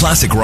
Classic rock.